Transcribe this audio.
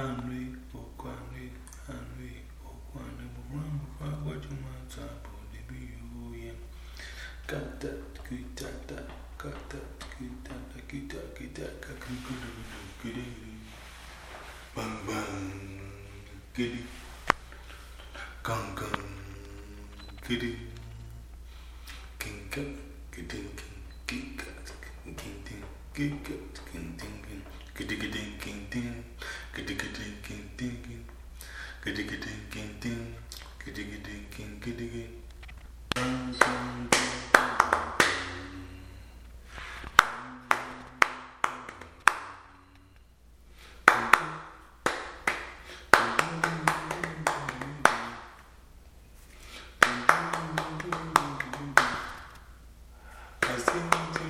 Anwe, Okwane, Anwe, Okwane, Muramu. cuma di dibiuin kata kita tak kata kita tak kita kita kakak kudu gede bang bang gede kang kang gede kingka gede kingka kingting kingka kingting gede gede kingting diggy diggy. I see.